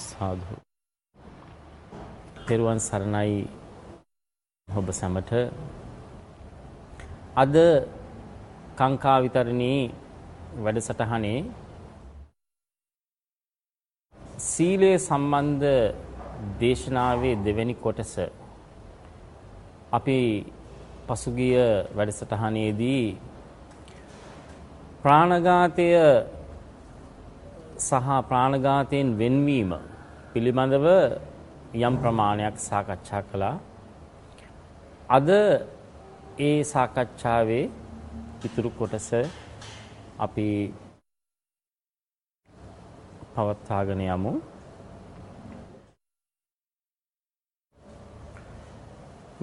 සාධු පෙරුවන් සරණයි. ඔබ සැමට. අද කාංකා විතරණී වැඩසටහනේ සීලය සම්බන්ධ දේශනාවේ දෙවැනි කොටස. අපි පසුගිය වැඩසටහනේදී ප්‍රාණඝාතය සහ ප්‍රාණඝාතයෙන් වෙන්වීම පිළිබඳව යම් ප්‍රමාණයක් සාකච්ඡා කළා. අද ඒ සාකච්ඡාවේ ඉතුරු කොටස අපි පවත්වාගෙන යමු.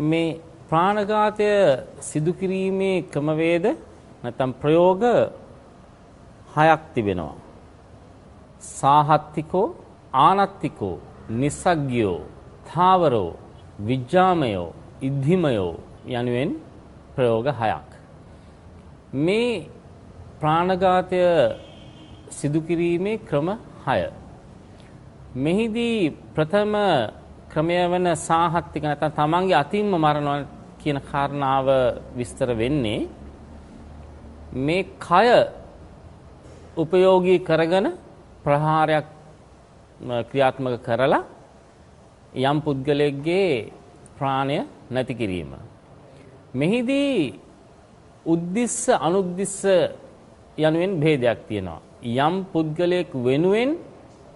මේ ප්‍රාණඝාතය සිදු කිරීමේ ක්‍රමවේද නැත්නම් ප්‍රයෝග හයක් තිබෙනවා. සාහත්තිකෝ ආනත්තිකෝ නිස්සග්ගයෝ ථාවරෝ විජ්ජාමයෝ ඉද්ධිමයෝ යනුවෙන් ප්‍රයෝග හයක්. මේ ප්‍රාණඝාතය සිදු කිරීමේ ක්‍රම හය. මෙහිදී ප්‍රථම ක්‍රමය වන සාහත්තික නැත්නම් තමන්ගේ අතින්ම මරනවා කියන කාරණාව විස්තර වෙන්නේ මේ කය උපයෝගී කරගෙන ප්‍රහාරයක් ක්‍රියාත්මක කරලා යම් පුද්ගලයෙක්ගේ ප්‍රාණය නැති කිරීම. මෙහිදී උද්දිස්ස අනුද්දිස්ස යනුවෙන් භේදයක් තියෙනවා. යම් පුද්ගලයෙක් වෙනුවෙන්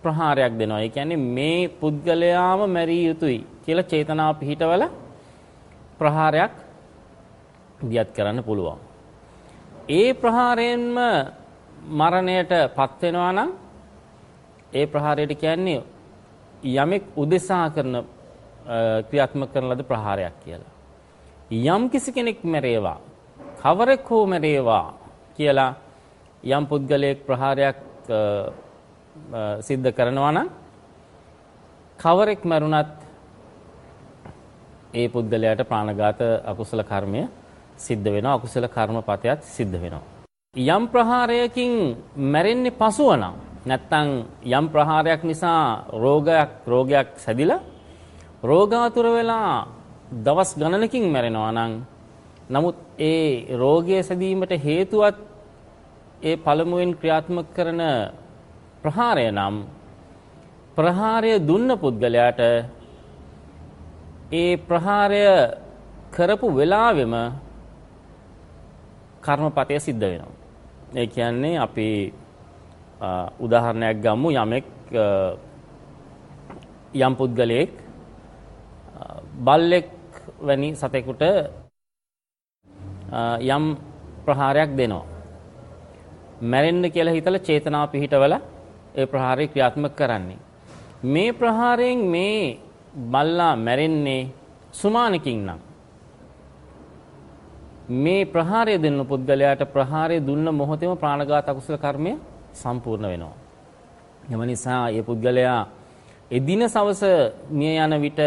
ප්‍රහාරයක් දෙනවා. ඒ කියන්නේ මේ පුද්ගලයාම මැරිය යුතුයි කියලා චේතනාව පිහිටවල ප්‍රහාරයක් දියත් කරන්න පුළුවන්. ඒ ප්‍රහාරයෙන්ම මරණයට පත් වෙනවා නම් ඒ ප්‍රහාරයට කියන්නේ යමෙක් උදෙසා කරන ක්‍රියාත්මක කරන ලද ප්‍රහාරයක් කියලා. යම් කිසි කෙනෙක් මැරේවා කවරෙක් හෝ මැරේවා කියලා යම් පුද්ගලයෙක් ප්‍රහාරයක් සිද්ධ කරනවා නම් කවරෙක් මරුණත් ඒ පුද්ගලයාට ප්‍රාණඝාත අකුසල කර්මය සිද්ධ වෙනවා අකුසල කර්මපතයත් සිද්ධ වෙනවා යම් ප්‍රහාරයකින් මැරෙන්නේ පසුව නම් නැත්තම් යම් ප්‍රහාරයක් නිසා රෝගයක් රෝගයක් සැදිලා රෝගාතුර වෙලා දවස් ගණනකින් මැරෙනවා නම් නමුත් ඒ රෝගය සැදීමට හේතුවත් ඒ පළමුවෙන් ක්‍රියාත්මක කරන ප්‍රහාරය නම් ප්‍රහාරය දුන්න පුද්ගලයාට ඒ ප්‍රහාරය කරපු වෙලාවෙම කර්මපතය සිද්ධ වෙනවා. ඒ කියන්නේ අපි උදාහරණයක් ගමු යමෙක් යම් පුද්ගලයෙක් බල්ලෙක් වැනි සතෙකුට යම් ප්‍රහාරයක් දෙනවා. මැරෙන්න කියලා හිතලා චේතනාව පිහිටවල ඒ ප්‍රහාරය ක්‍රියාත්මක කරන්නේ. මේ ප්‍රහාරයෙන් මේ බල්ලා මැරෙන්නේ සුමානකින් නම්. මේ ප්‍රහාරය දෙන්න පුද්ගලයාට ප්‍රහාරය දුන්න මොහොතේම ප්‍රාණඝාත අකුසල කර්මය සම්පූර්ණ වෙනවා. එම නිසා මේ පුද්ගලයා එදින සවස මිය යන විට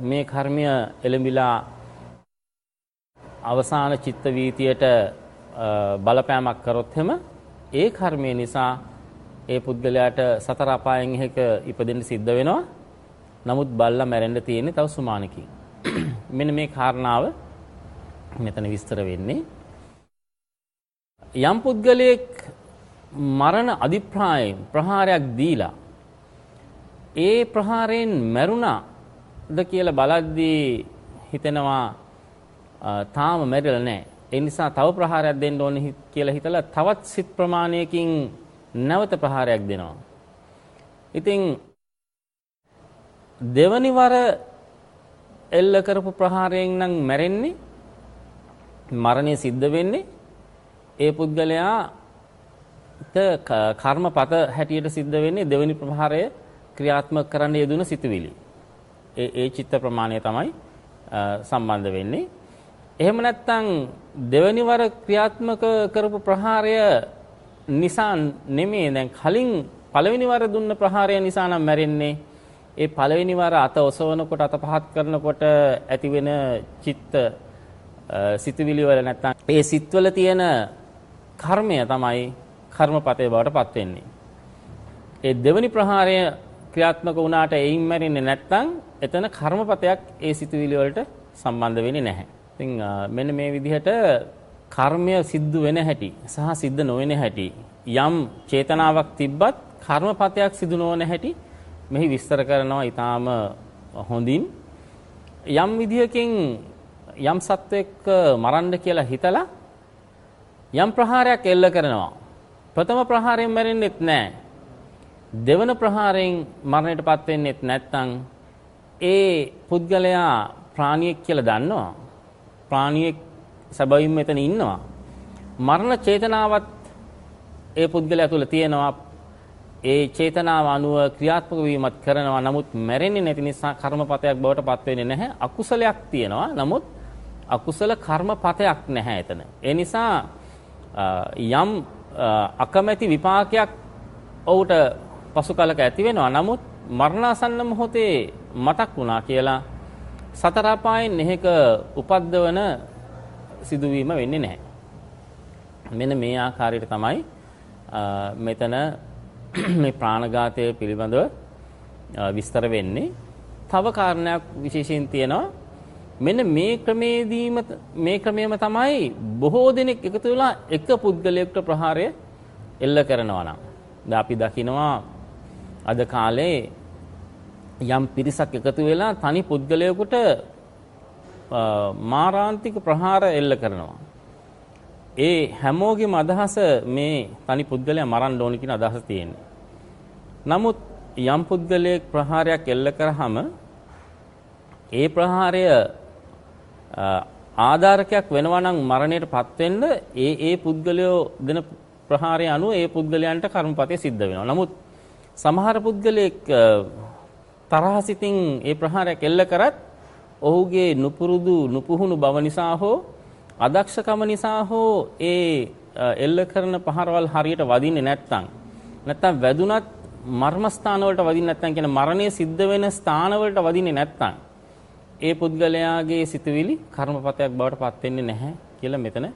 මේ කර්මය එළඹිලා අවසාන චිත්ත වීතියට බලපෑමක් කරොත් එම ඒ කර්මය නිසා ඒ පුද්ගලයාට සතර අපායන් එක ඉපදෙන්න සිද්ධ වෙනවා. නමුත් බල්ලා මැරෙන්න තියෙන්නේ තව සුමානකින්. මෙන්න මේ කාරණාව මෙතන විස්තර වෙන්නේ. යම් පුද්ගලයෙක් මරණ අධිප්‍රායයෙන් ප්‍රහාරයක් දීලා ඒ ප්‍රහාරයෙන් මැරුණාද කියලා බලද්දී හිතෙනවා තාම මැරිලා නැහැ. ඒ නිසා තව ප්‍රහාරයක් දෙන්න ඕනේ කියලා හිතලා තවත් සිත් ප්‍රමාණයකින් නැවත ප්‍රහාරයක් දෙනවා. ඉතින් දෙවනි වර එල්ල කරපු ප්‍රහාරයෙන් නම් මැරෙන්නේ මරණය සිද්ධ වෙන්නේ ඒ පුද්ගලයාට කර්මපත හැටියට සිද්ධ වෙන්නේ දෙවනි ප්‍රහාරය ක්‍රියාත්මක කරන්න යෙදුන සිතුවිලි. ඒ ඒ චිත්ත ප්‍රමාණය තමයි සම්බන්ධ වෙන්නේ. එහෙම නැත්නම් දෙවනි වර ක්‍රියාත්මක කරපු ප්‍රහාරය නිසා නෙමෙයි දැන් කලින් පළවෙනි වර දුන්න ප්‍රහාරය නිසා නම් මැරෙන්නේ ඒ පළවෙනි වර අත ඔසවනකොට අත පහත් කරනකොට ඇතිවෙන චිත්ත සිතුවිලි වල නැත්නම් ඒ සිත්වල තියෙන කර්මය තමයි කර්මපතේ බවට පත් වෙන්නේ. ඒ දෙවනි ප්‍රහාරය ක්‍රියාත්මක වුණාට එයින් මැරෙන්නේ නැත්නම් එතන කර්මපතයක් ඒ සිතුවිලි වලට සම්බන්ධ වෙන්නේ නැහැ. ඉතින් මෙන්න මේ විදිහට කර්මය සිද්ධ වෙන හැටි සහ සිද්ධ නොවන හැටි යම් චේතනාවක් තිබ්බත් කර්මපතයක් සිදු නොවන හැටි මෙහි විස්තර කරනවා ඊටාම හොඳින් යම් විදිහකින් යම් සත්වයක මරන්න කියලා හිතලා යම් ප්‍රහාරයක් එල්ල කරනවා ප්‍රථම ප්‍රහාරයෙන් මැරෙන්නෙත් නැහැ දෙවන ප්‍රහාරයෙන් මරණයටපත් වෙන්නෙත් නැත්නම් ඒ පුද්ගලයා ප්‍රාණියෙක් කියලා දන්නවා ප්‍රාණියෙක් සැබවින්ම එතන ඉන්නවා. මරණ චේතනාවත් ඒ පුද්ගලයා තුළ තියෙනවා. ඒ චේතනාව අනුව ක්‍රියාත්මක වීමත් කරනවා. නමුත් මැරෙන්නේ නැති නිසා කර්මපතයක් බවට පත් වෙන්නේ නැහැ. අකුසලයක් තියෙනවා. නමුත් අකුසල කර්මපතයක් නැහැ එතන. ඒ නිසා යම් අකමැති විපාකයක් ඔහුට පසු කලක ඇති වෙනවා. නමුත් මරණාසන්න මොහොතේ මතක් වුණා කියලා සතර අපායන් එහෙක උපද්දවන සිදුවීම වෙන්නේ නැහැ. මෙන්න මේ ආකාරයට තමයි මෙතන මේ ප්‍රාණඝාතය පිළිබඳව විස්තර වෙන්නේ. තව කාරණයක් විශේෂයෙන් තියෙනවා. මෙන්න මේ ක්‍රමේදීම මේ ක්‍රමයේම තමයි බොහෝ දෙනෙක් එකතු වෙලා එක පුද්ගලයෙකුට ප්‍රහාරය එල්ල කරනවා නම්. දැන් අපි දකිනවා අද කාලේ යම් පිරිසක් එකතු වෙලා තනි පුද්ගලයෙකුට මාරාන්තික ප්‍රහාර එල්ල කරනවා. ඒ හැමෝගෙම අදහස මේ තනි පුද්ගලයා මරන්න ඕන කියන අදහස තියෙන්නේ. නමුත් යම් පුද්ගලයෙක් ප්‍රහාරයක් එල්ල කරාම ඒ ප්‍රහාරය ආධාරකයක් වෙනවා නම් මරණයටපත් වෙන්න ඒ ඒ පුද්ගලයෝ දෙන ප්‍රහාරය අනුව ඒ පුද්ගලයන්ට කර්මපතේ සිද්ධ වෙනවා. නමුත් සමහර පුද්ගලයෙක් තරහසිතින් ඒ ප්‍රහාරයක් එල්ල කරත් ඔහුගේ නුපුරුදු නුපුහුණු බව නිසා හෝ අදක්ෂකම නිසා හෝ ඒ එල්ල කරන පහරවල් හරියට වදින්නේ නැත්නම් නැත්නම් වැදුනත් මර්ම ස්ථාන වලට වදින්නේ නැත්නම් කියන මරණය සිද්ධ වෙන ස්ථාන වලට වදින්නේ නැත්නම් ඒ පුද්ගලයාගේ සිතුවිලි කර්මපතයක් බවට පත් වෙන්නේ නැහැ කියලා මෙතන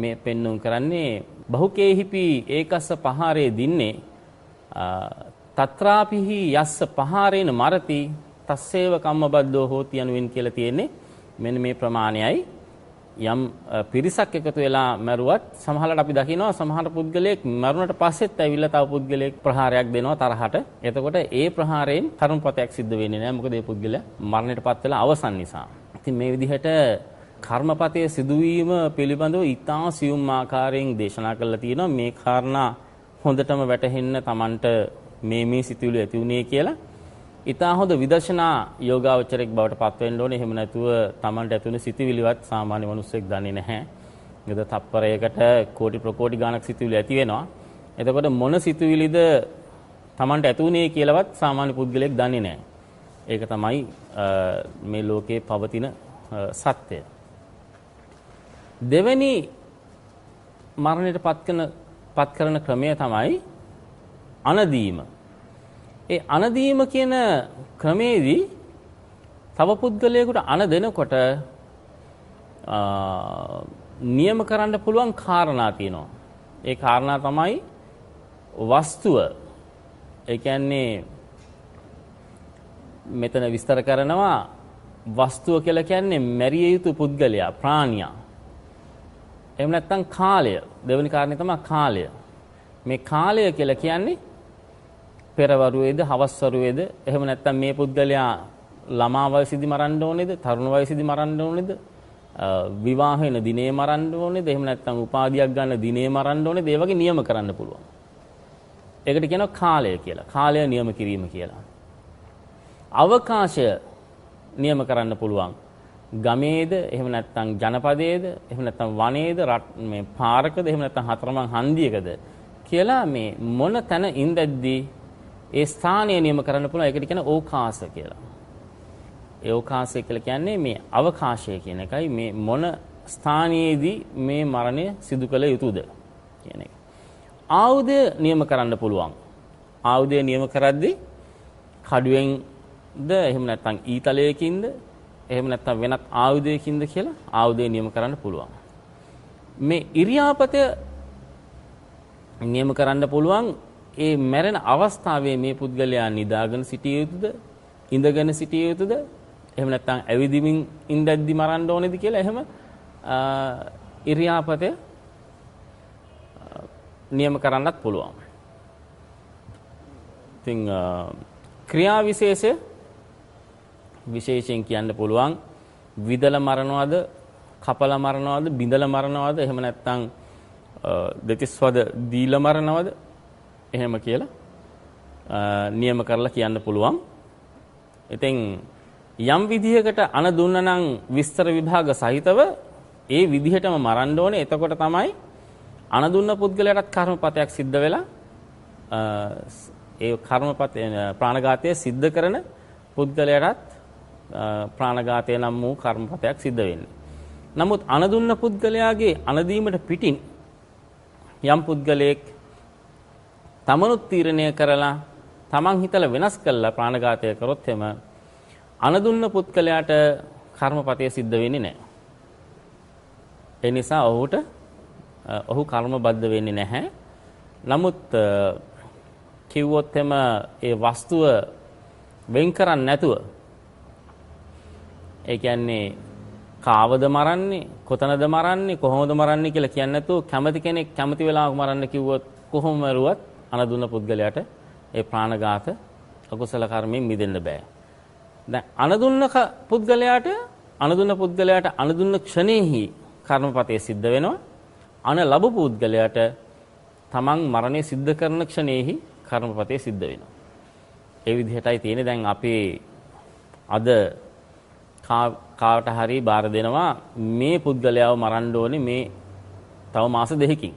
මේ පෙන්눔 කරන්නේ. බහුකේහිපි ඒකස්ස පහාරේ දින්නේ තත්‍රාපිහි යස්ස පහාරේන මරති තස්සේව කම්මබද්දෝ හෝති යනුවෙන් කියලා තියෙන්නේ මෙන්න මේ ප්‍රමාණයයි. යම් පිරිසක් එකතු වෙලා මැරුවත් සමහරවිට අපි දකිනවා සමහර පුද්ගලයෙක් මරුණට පස්සෙත් ඇවිල්ලා තව පුද්ගලයෙක් ප්‍රහාරයක් දෙනවා තරහට. එතකොට ඒ ප්‍රහාරයෙන් කර්මපතයක් සිද්ධ වෙන්නේ නැහැ. මොකද ඒ පුද්ගලයා මරණයටපත් වෙලා අවසන් නිසා. ඉතින් මේ විදිහට කර්මපතයේ සිදුවීම පිළිබඳව ඊටා සියුම් ආකාරයෙන් දේශනා කරලා තියෙනවා. මේ කාරණා හොඳටම වැටහෙන්න Tamanට මේ මේ සිතුවිලි ඇති උනේ කියලා ඊටා හොඳ විදර්ශනා යෝගාවචරයක් බවට පත් වෙන්න ඕනේ. එහෙම නැතුව Tamanට ඇතුළේ සිතිවිලිවත් සාමාන්‍ය මිනිස්සෙක් දන්නේ නැහැ. මොකද තප්පරයකට කෝටි ප්‍රකෝටි ගාණක් සිතුවිලි ඇති වෙනවා. එතකොට මොන සිතුවිලිද Tamanට ඇතුනේ කියලාවත් සාමාන්‍ය පුද්ගලයෙක් දන්නේ නැහැ. ඒක තමයි මේ ලෝකේ පවතින සත්‍යය. දෙවෙනි මරණයට පත් කරන පත් කරන ක්‍රමය තමයි අනදීම. ඒ අනදීම කියන ක්‍රමේදී තව පුද්ගලයෙකුට අන දෙනකොට නියම කරන්න පුළුවන් කාරණා තියෙනවා. ඒ කාරණා තමයි වස්තුව. ඒ කියන්නේ මෙතන විස්තර කරනවා වස්තුව කියලා කියන්නේ මැරිය යුතු පුද්ගලයා, ප්‍රාණියා. එහෙම නැත්නම් කාලය. දෙවෙනි කාරණේ තමයි කාලය. මේ කාලය කියලා කියන්නේ පෙරවරුවේද, හවස්වරුවේද, එහෙම නැත්නම් මේ පුද්ගලයා ළමා වයසේදී මරන්න ඕනේද, තරුණ වයසේදී මරන්න ඕනේද, විවාහ වෙන දිනේ මරන්න ඕනේද, එහෙම නැත්නම් උපාධියක් ගන්න දිනේ මරන්න ඕනේද, ඒ වගේ නියම කරන්න පුළුවන්. ඒකට කියනවා කාලය කියලා. කාලය නියම කිරීම කියලා. අවකාශය නියම කරන්න පුළුවන්. ගමේද එහෙම නැත්නම් ජනපදයේද එහෙම නැත්නම් වනයේද මේ පාරකද එහෙම නැත්නම් හතරමං හන්දියකද කියලා මේ මොන තැන ඉඳද්දී ඒ ස්ථානය නියම කරන්න පුළුවන් ඒකට කියන ඕකාස කියලා. ඒ ඕකාසය කියලා කියන්නේ මේ අවකාශය කියන එකයි මේ මොන ස්ථානයේදී මේ මරණය සිදු කළ යුතුද කියන එක. ආයුධය නියම කරන්න පුළුවන්. ආයුධය නියම කරද්දී කඩුවෙන්ද එහෙම නැත්නම් ඊතලයකින්ද එහෙම නැත්නම් වෙනත් ආයුධයකින්ද කියලා ආයුධය නියම කරන්න පුළුවන්. මේ ඉරියාපතය නියම කරන්න පුළුවන් ඒ මැරෙන අවස්ථාවේ මේ පුද්ගලයා නිදාගෙන සිටිය යුතුද? ඉඳගෙන සිටිය යුතුද? එහෙම නැත්නම් ඇවිදිමින් ඉඳද්දි මරන්න ඕනේද කියලා එහෙම ඉරියාපතය නියම කරන්නත් පුළුවන්. ඉතින් ක්‍රියා විශේෂය විශේෂයෙන් කියන්න පුළුවන්. විදල මරනවද? කපල මරනවද? බිඳල මරනවද? එහෙම නැත්නම් දෙතිස්වද දීල මරනවද? එහෙම කියලා නියම කරලා කියන්න පුළුවන්. ඉතින් යම් විදිහකට අන දුන්න නම් විස්තර විභාග සහිතව ඒ විදිහටම මරන්න ඕනේ. එතකොට තමයි අන දුන්න පුද්ගලයාටත් කර්මපතයක් සිද්ධ වෙලා ඒ කර්මපත ප්‍රාණඝාතය සිද්ධ කරන පුද්ගලයාටත් ප්‍රාණඝාතය නම් වූ කර්මපතයක් සිද්ධ වෙන්නේ. නමුත් අනදුන්න පුද්ගලයාගේ අනදීමට පිටින් යම් පුද්ගලයෙක් තමනුත් තීරණය කරලා තමන් හිතලා වෙනස් කළා ප්‍රාණඝාතය කරොත් එම අනදුන්න පුද්ගලයාට කර්මපතය සිද්ධ වෙන්නේ නැහැ. ඒ නිසා ඔහුට ඔහු කර්මබද්ධ වෙන්නේ නැහැ. නමුත් කිව්වොත් එම ඒ වස්තුව වෙන් කරන්නේ නැතුව ඒ කියන්නේ කාවද මරන්නේ කොතනද මරන්නේ කොහොමද මරන්නේ කියලා කියන්නේ නැතුව කැමති කෙනෙක් කැමති වෙලාවක මරන්න කිව්වොත් කොහොම මරුවත් අනදුන පුද්ගලයාට ඒ ප්‍රාණඝාත අකුසල කර්මයෙන් මිදෙන්න බෑ. දැන් අනදුන්න පුද්ගලයාට අනදුන්න පුද්ගලයාට අනදුන්න ක්ෂණේහි කර්මපතේ සිද්ධ වෙනවා. අන ලැබු පුද්ගලයාට තමන් මරණය සිද්ධ කරන ක්ෂණේහි කර්මපතේ සිද්ධ වෙනවා. ඒ විදිහටයි තියෙන්නේ දැන් අපේ අද කාට හරි බාර දෙනවා මේ පුද්ගලයාව මරන්න ඕනේ මේ තව මාස දෙකකින්.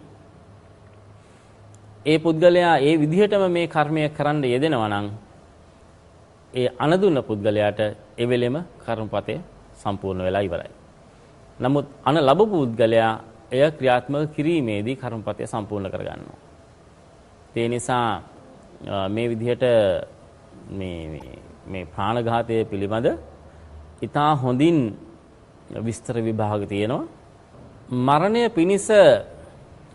ඒ පුද්ගලයා ඒ විදිහටම මේ කර්මය කරන්න යෙදෙනවා නම් ඒ අනදුන්න පුද්ගලයාට එවෙලෙම කර්මපතය සම්පූර්ණ වෙලා ඉවරයි. නමුත් අන ලැබපු පුද්ගලයා එය ක්‍රියාත්මක කිරීමේදී කර්මපතය සම්පූර්ණ කරගන්නවා. ඒ නිසා මේ විදිහට මේ මේ ප්‍රාණඝාතය පිළිබඳ ඊටා හොඳින් විස්තර විභාග තියෙනවා. මරණය පිණිස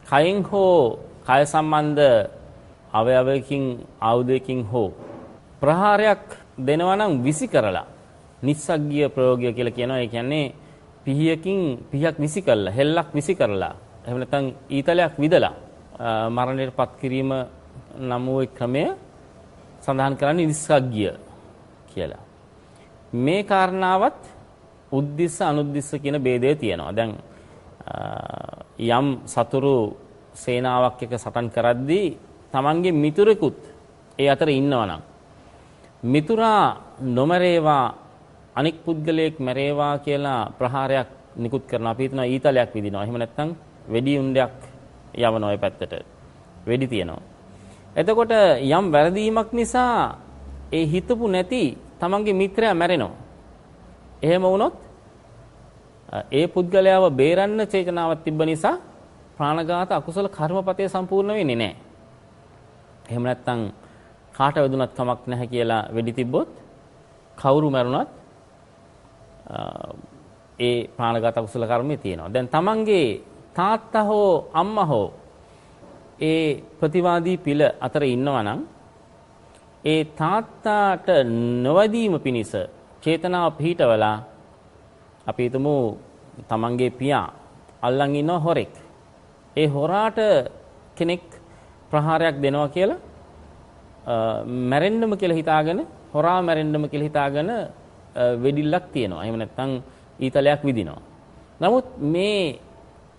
කයින් හෝ කය සම්බන්ධ අවයවයකින් ආයුධයකින් හෝ ප්‍රහාරයක් දෙනවා නම් විසි කරලා නිස්සග්ගිය ප්‍රයෝගය කියලා කියනවා. ඒ කියන්නේ පිහියකින් පිහක් විසි කරලා හෙල්ලක් විසි කරලා එහෙම නැත්නම් ඊතලයක් විදලා මරණයට පත් කිරීම නම් වූ ක්‍රමය සඳහන් කරන්නේ නිස්සග්ගිය කියලා. මේ කාරණාවත් උද්දිස්ස අනුද්දිස්ස කියන ભેදය තියෙනවා. දැන් යම් සතුරු සේනාවක් එක සටන් කරද්දී Tamange මිතුරෙකුත් ඒ අතර ඉන්නවනම් මිතුරා නොමරේවා අනික් පුද්ගලයෙක් මැරේවා කියලා ප්‍රහාරයක් නිකුත් කරනවා. අපි හිතනවා ඊතලයක් විදිනවා. එහෙම නැත්නම් වෙඩි උණ්ඩයක් යවනවා ඒ පැත්තට. වෙඩි තියනවා. එතකොට යම් වැරදීමක් නිසා ඒ හිතපු නැති තමන්ගේ මිත්‍රයා මැරෙනවා. එහෙම වුණොත් ඒ පුද්ගලයාව බේරන්න චේතනාවක් තිබ්බ නිසා ප්‍රාණඝාත අකුසල කර්මපතය සම්පූර්ණ වෙන්නේ නැහැ. එහෙම නැත්නම් කාට වැදුනත් කමක් නැහැ කියලා වෙඩි තිබ්බොත් කවුරු මැරුණත් ඒ ප්‍රාණඝාත අකුසල කර්මය තියෙනවා. දැන් තමන්ගේ තාත්තා හෝ අම්මා හෝ ඒ ප්‍රතිවාදී පිළ අතර ඉන්නවා නම් ඒ තාත්තාට නොවැදීම පිණිස චේතනාව පිහිටවලා අපි හිතමු තමන්ගේ පියා අල්ලන් ඉන්න හොරෙක්. ඒ හොරාට කෙනෙක් ප්‍රහාරයක් දෙනවා කියලා මැරෙන්නම කියලා හිතාගෙන හොරා මැරෙන්නම කියලා හිතාගෙන වෙඩිල්ලක් තියෙනවා. එහෙම නැත්නම් ඊතලයක් විදිනවා. නමුත් මේ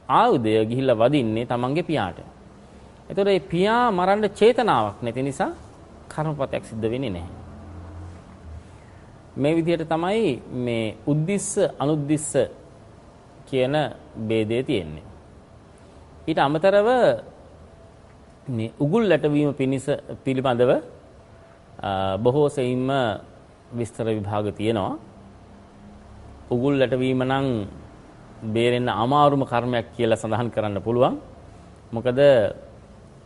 ආයුධය ගිහිල්ලා වදින්නේ තමන්ගේ පියාට. එතකොට මේ පියා මරන්න චේතනාවක් නැති නිසා කර්මපතයක් සිද්ධ වෙන්නේ නැහැ. මේ විදිහට තමයි මේ උද්දිස්ස අනුද්දිස්ස කියන ભેදය තියෙන්නේ. ඊට අමතරව මේ උගුල් ලැටවීම පිණිස පිළිබඳව බොහෝ සෙයින්ම විස්තර විභාග තියෙනවා. උගුල් ලැටවීම නම් බේරෙන්න අමාරුම කර්මයක් කියලා සඳහන් කරන්න පුළුවන්. මොකද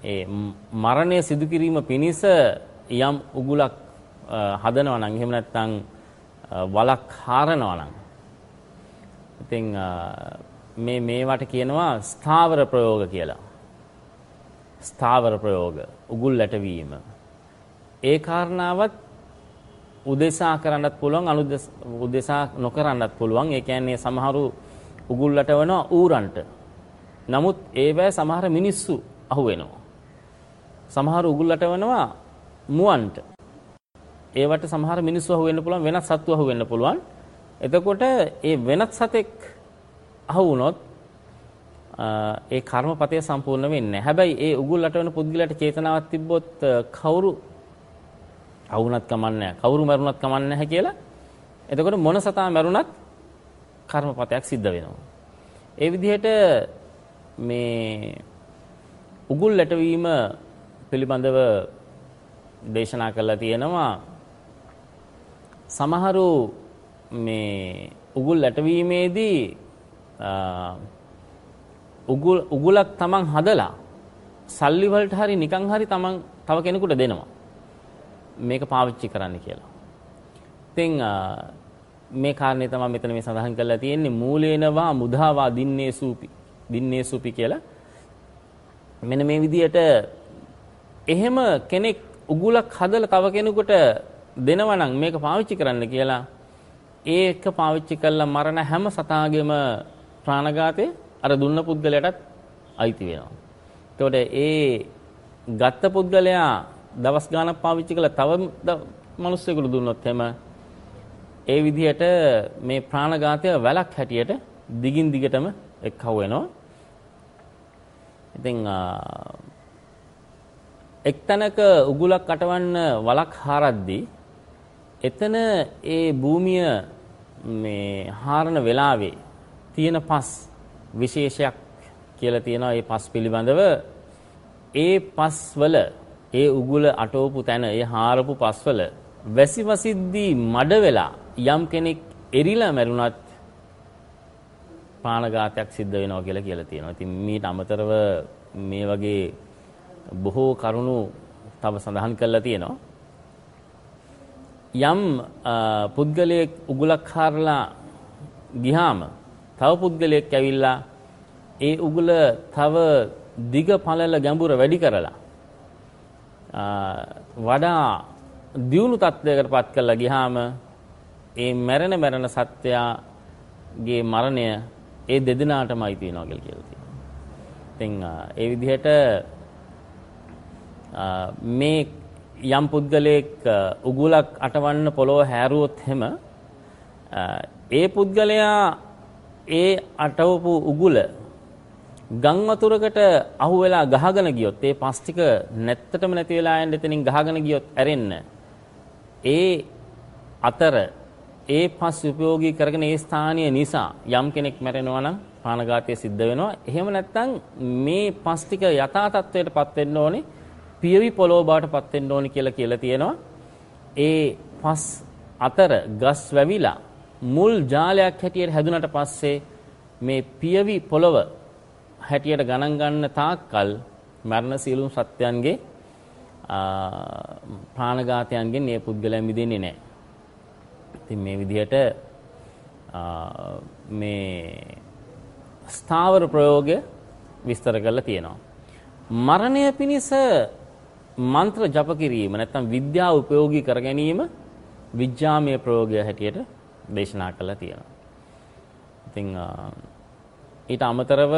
ඒ මරණය සිදු කිරීම පිණිස යම් උගුලක් හදනවා නම් එහෙම නැත්නම් වලක් හාරනවා නම් ඉතින් මේ මේවට කියනවා ස්ථාවර ප්‍රයෝග කියලා. ස්ථාවර ප්‍රයෝග උගුල් ලැටවීම. ඒ කාරණාවත් උදෙසා කරන්නත් පුළුවන් උදෙසා නොකරන්නත් පුළුවන්. ඒ කියන්නේ සමහරු උගුල් ලැටවනවා ඌරන්ට. නමුත් ඒවැ සමහර මිනිස්සු අහු වෙනවා. සමහර උගුල් ලැටවනවා මුවන්ට. ඒවට සමහර මිනිස්සු අහු වෙන්න පුළුවන් වෙනත් සත්තු අහු වෙන්න පුළුවන්. එතකොට ඒ වෙනත් සතෙක් අහු වුණොත් ඒ කර්මපතය සම්පූර්ණ වෙන්නේ හැබැයි ඒ උගුල් අටවන පුද්ගලයාට චේතනාවක් තිබ්බොත් කවුරු අවුනත් කමන්නේ කවුරු මරුණත් කමන්නේ නැහැ කියලා. එතකොට මොන සතා මරුණත් කර්මපතයක් සිද්ධ වෙනවා. ඒ විදිහට මේ උගුල් ලැටවීම පිළිබඳව දේශනා කළා තියෙනවා. සමහරු මේ උගුල් ලැටවීමේදී උගුල් උගුලක් තමන් හදලා සල්ලි වලට හරි නිකන් හරි තමන් තව කෙනෙකුට දෙනවා. මේක පාවිච්චි කරන්න කියලා. ඉතින් මේ කාරණේ තමයි මෙතන මේ සඳහන් කරලා තියෙන්නේ මූලේනවා මුධාවා දින්නේ සූපි දින්නේ සූපි කියලා. මෙන්න මේ විදිහට එහෙම කෙනෙක් උගුලක් හදලා තව කෙනෙකුට දෙනවා නම් මේක පාවිච්චි කරන්න කියලා ඒක පාවිච්චි කළා මරණ හැම සතාගේම ප්‍රාණඝාතේ අර දුන්න පුද්ගලයාටත් අයිති වෙනවා. එතකොට ඒ ගත්ත පුද්ගලයා දවස් ගාණක් පාවිච්චි කළා තව මිනිස්සුෙකුට දුන්නොත් එම ඒ විදිහට මේ ප්‍රාණඝාතය වැලක් හැටියට දිගින් දිගටම එක්කව වෙනවා. ඉතින් එක්තැනක උගුලක් අටවන්න වලක් හාරද්දී එතන ඒ භූමිය මේ හාරන වෙලාවේ තියෙන පස් විශේෂයක් කියලා තියෙනවා ඒ පස් පිළිබඳව ඒ පස්වල ඒ උගුල අටවපු තැන ඒ හාරපු පස්වල වැසි වසිද්දී මඩ වෙලා යම් කෙනෙක් එරිලා මැරුණත් ප්‍රාණඝාතයක් සිද්ධ වෙනවා කියලා කියලා තියෙනවා. ඉතින් මීට අමතරව මේ වගේ බොහෝ කරුණු තව සඳහන් කරලා තියෙනවා. යම් පුද්ගලයෙක් උගුලක් හාරලා ගිහාම තව පුද්ගලයෙක් ඇවිල්ලා ඒ උගුල තව දිග පළල ගැඹුර වැඩි කරලා වඩා දියුණු තත්ත්වයකට පත් කරලා ගියාම ඒ මැරෙන මැරෙන සත්‍යයේ මරණය ඒ දෙදෙනාටම අයිති වෙනවා කියලා කියලා තියෙනවා. ඉතින් ඒ විදිහට මේ යම් පුද්ගලයෙක් උගුලක් අටවන්න පොළොව හැරුවොත් හැම ඒ පුද්ගලයා ඒ අටවපු උගුල ගම් වතුරකට අහු වෙලා ගහගෙන ගියොත් ඒ පස් ටික නැත්තටම නැති වෙලා යන්න එතනින් ගහගෙන ගියොත් ඇරෙන්න ඒ අතර ඒ පස් උපයෝගී කරගෙන ඒ ස්ථානීය නිසා යම් කෙනෙක් මැරෙනවා නම් ප්‍රාණඝාතය සිද්ධ වෙනවා. එහෙම නැත්නම් මේ පස් ටික යථා තත්වයටපත් වෙන්න ඕනේ. පියවි පොළොව බවටපත් වෙන්න ඕනේ කියලා කියලා තියෙනවා. ඒ පස් අතර ගස් වැවිලා මුල් ජාලයක් හැටියට හැදුනට පස්සේ මේ පියවි පොළොව හැටියට ගණන් ගන්න තාක්කල් මරණ සියලුම සත්‍යයන්ගේ ප්‍රාණඝාතයන්ගෙන් මේ පුද්ගලයන් මිදෙන්නේ නැහැ. ඉතින් මේ විදිහට මේ ස්ථාවර ප්‍රයෝගය විස්තර කරලා තියෙනවා. මරණය පිණිස මන්ත්‍ර ජප කිරීම නැත්නම් විද්‍යාව උපයෝගී කර ගැනීම විද්‍යාමය ප්‍රයෝගය හැටියට දේශනා කළා තියෙනවා. ඉතින් ඊට අමතරව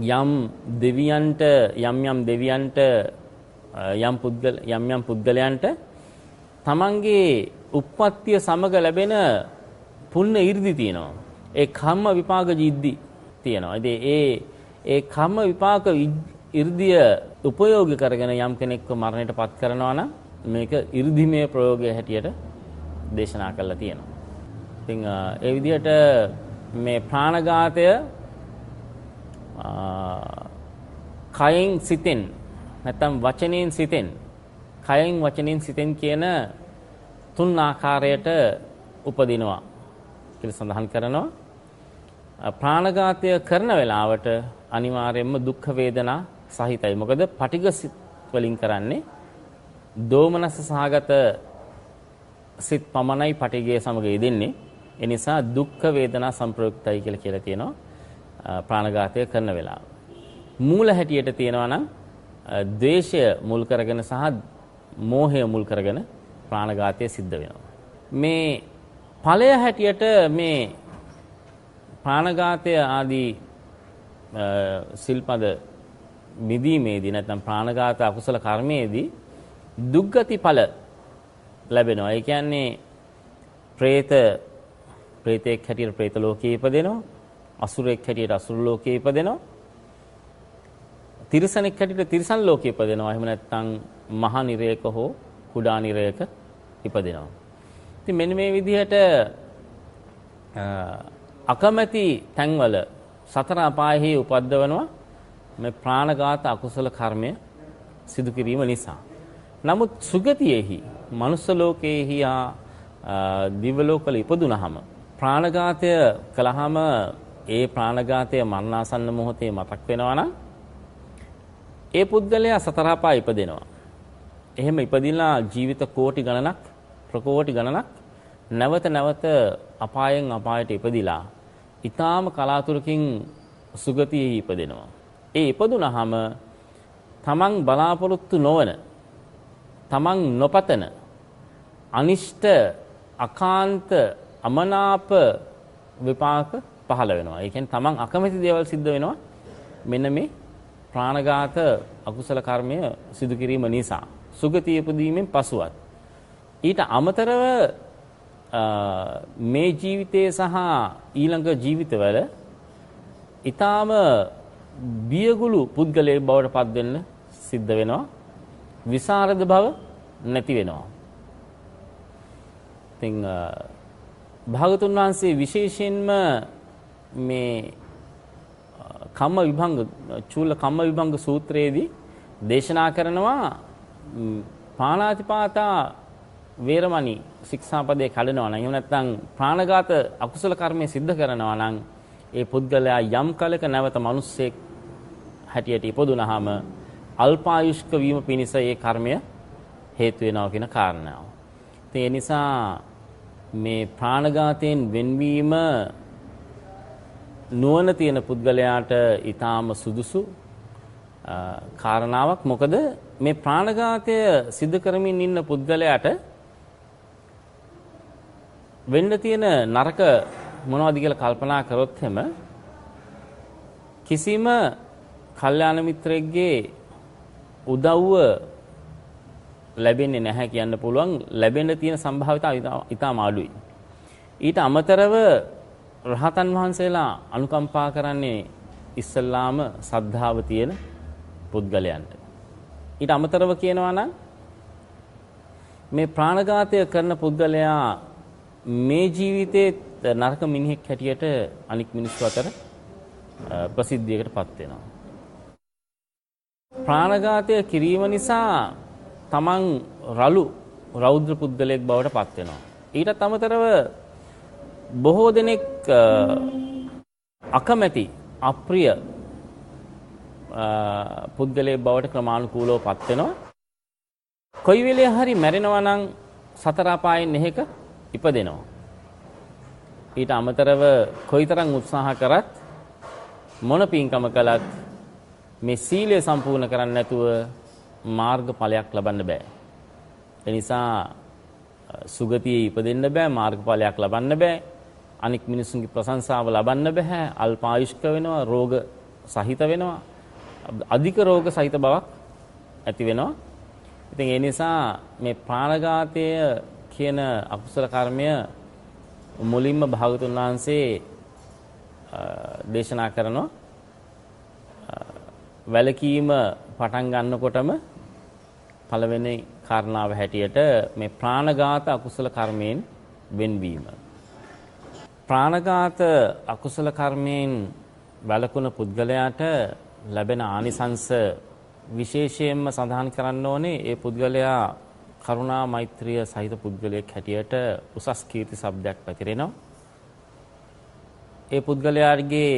යම් දෙවියන්ට යම් යම් දෙවියන්ට යම් පුද්ගල යම් යම් පුද්ගලයන්ට තමන්ගේ උප්පත්තිය සමග ලැබෙන පුණ්‍ය 이르දි තියෙනවා. ඒ කම්ම විපාක ජීද්දි තියෙනවා. ඉතින් ඒ ඒ කම්ම විපාක 이르දිය උපයෝගී කරගෙන යම් කෙනෙක්ව මරණයටපත් කරනවා නම් මේක 이르දිමේ ප්‍රයෝගය හැටියට දේශනා කරලා තියෙනවා. ඉතින් ඒ විදිහට මේ ප්‍රාණඝාතය කයෙන් සිතෙන් නැත්නම් වචනෙන් සිතෙන් කයෙන් වචනෙන් සිතෙන් කියන තුන් ආකාරයට උපදිනවා කියලා සඳහන් කරනවා. ප්‍රාණඝාතය කරන වෙලාවට අනිවාර්යයෙන්ම දුක් වේදනා සහිතයි. මොකද පටිඝ සිත් වලින් කරන්නේ දෝමනස සහගත සිත් පමණයි පටිඝය සමග යෙදෙන්නේ. ඒ නිසා දුක් වේදනා සංප්‍රයුක්තයි කියලා කියලා තියෙනවා. ප්‍රාණඝාතය කරන වෙලාව. මූල හැටියට තියෙනවා නම් ද්වේෂය මුල් කරගෙන සහ මෝහය මුල් කරගෙන ප්‍රාණඝාතය සිද්ධ වෙනවා. මේ ඵලය හැටියට මේ ප්‍රාණඝාතය ආදී සිල්පද මිදීමේදී නැත්නම් ප්‍රාණඝාත අකුසල කර්මයේදී දුක්ගති ඵල ලැබෙනවා. ඒ කියන්නේ പ്രേත പ്രേතෙක් හැටියට പ്രേත ලෝකයේ ඉපදෙනවා. අසුරෙක් හැටියට අසුර ලෝකයේ ඉපදෙනවා. තිරිසනෙක් හැටියට තිරිසන් ලෝකයේ ඉපදෙනවා. එහෙම නැත්නම් මහා නිරේක හෝ කුඩා නිරේක ඉපදෙනවා. ඉතින් මෙන්න මේ විදිහට අකමැති තැන්වල සතර අපායෙහි උපද්දවනවා මේ ප්‍රාණඝාත අකුසල කර්මය සිදු කිරීම නිසා. නමුත් සුගතියෙහි මනුස්ස ලෝකයේහි ආ දිව්‍ය ලෝකවල ඉපදුනහම ප්‍රාණඝාතය කළාම ඒ ප්‍රාණඝාතය මරණාසන්න මොහොතේ මතක් වෙනවා නම් ඒ පුද්ගලයා සතර අපාය ඉපදෙනවා. එහෙම ඉපදිලා ජීවිත කෝටි ගණනක් ප්‍රකෝටි ගණනක් නැවත නැවත අපායෙන් අපායට ඉපදිලා ඊටාම කලාතුරකින් සුගතියෙහි ඉපදෙනවා. ඒ ඉපදුනහම තමන් බලාපොරොත්තු නොවන තමන් නොපතන අනිෂ්ට අකාන්ත අමනාප විපාක පහළ වෙනවා. ඒ කියන්නේ තමන් අකමැති දේවල් සිද්ධ වෙනවා. මෙන්න මේ ප්‍රාණඝාත අකුසල කර්මය සිදු කිරීම නිසා. සුගතිය උපදීමෙන් පසුවත් ඊට අමතරව මේ ජීවිතයේ සහ ඊළඟ ජීවිතවල ඊටාම බියගුළු පුද්ගලයෙක් බවට පත් වෙන්න සිද්ධ වෙනවා විසරද බව නැති වෙනවා ඉතින් භාගතුන් වහන්සේ විශේෂයෙන්ම මේ කම්ම විභංග චූල කම්ම විභංග සූත්‍රයේදී දේශනා කරනවා පාණාතිපාතා වේරමණී ශික්ෂාපදේ කඩනවා නම් එහෙම නැත්නම් ප්‍රාණඝාත අකුසල කර්මය සිද්ධ කරනවා නම් ඒ පුද්ගලයා යම් කලක නැවත මිනිස්සෙක් හැටියට ඉපදුනහම අල්පායුෂ්ක වීම පිණිස ඒ කර්මය හේතු වෙනවා කියන කාරණාව. ඒ නිසා මේ ප්‍රාණඝාතයෙන් වෙන්වීම නුවණ තියෙන පුද්ගලයාට ඊටාම සුදුසු කාරණාවක්. මොකද මේ ප්‍රාණඝාතය සිදු කරමින් ඉන්න පුද්ගලයාට වෙන්න තියෙන නරක මොනවද කියලා කල්පනා කරොත් එම කිසිම කල්යාණ මිත්‍රයෙක්ගේ උදව්ව ලැබෙන්නේ නැහැ කියන්න පුළුවන් ලැබෙන්න තියෙන සම්භාවිතාව ඉතාම අඩුයි. ඊට අමතරව රහතන් වහන්සේලා අනුකම්පා කරන්නේ ඉස්සල්ලාම සද්ධාව තියෙන පුද්ගලයන්ට. ඊට අමතරව කියනවා නම් මේ ප්‍රාණඝාතය කරන පුද්ගලයා මේ ජීවිතේ නරක මිනිහෙක් හැටියට අනික් මිනිස්සු අතර ප්‍රසිද්ධියකටපත් වෙනවා. ප්‍රාණඝාතය කිරීම නිසා තමන් රළු රෞද්‍ර පුද්ගලයෙක් බවට පත් වෙනවා. ඊටත් අමතරව බොහෝ දෙනෙක් අකමැති අප්‍රිය පුද්ගලයෙක් බවට ක්‍රමානුකූලව පත් වෙනවා. කොයි වෙලේ හරි මැරෙනවා නම් සතර අපායෙන් එහෙක ඉපදෙනවා. ඊට අමතරව කොයිතරම් උත්සාහ කරත් මොන පින්කම කළත් මේ සීලය සම්පූර්ණ කරන්නේ නැතුව මාර්ගඵලයක් ලබන්න බෑ. ඒ නිසා සුගතියේ ඉපදෙන්න බෑ මාර්ගඵලයක් ලබන්න බෑ. අනික් මිනිසුන්ගේ ප්‍රශංසාව ලබන්න බෑ. අල්පායුෂ්ක වෙනවා, රෝග සහිත වෙනවා. අධික රෝග සහිත බවක් ඇති වෙනවා. ඉතින් ඒ නිසා මේ ප්‍රාණඝාතය කියන අකුසල කර්මය මුලින්ම භාගතුන් වහන්සේ දේශනා කරනවා වැලකීම පටන් ගන්නකොටම පළවෙනි කාරණාව හැටියට මේ ප්‍රාණඝාත අකුසල කර්මයෙන් වෙන්වීම. ප්‍රාණඝාත අකුසල කර්මයෙන් වැළකුණ පුද්ගලයාට ලැබෙන ආනිසංස විශේෂයෙන්ම සඳහන් කරන්න ඕනේ ඒ පුද්ගලයා කරුණා මෛත්‍රිය සහිත පුද්ගලයෙක් හැටියට උසස් කීර්ති શબ્දයක් පැතිරෙනවා. ඒ පුද්ගලයාගේ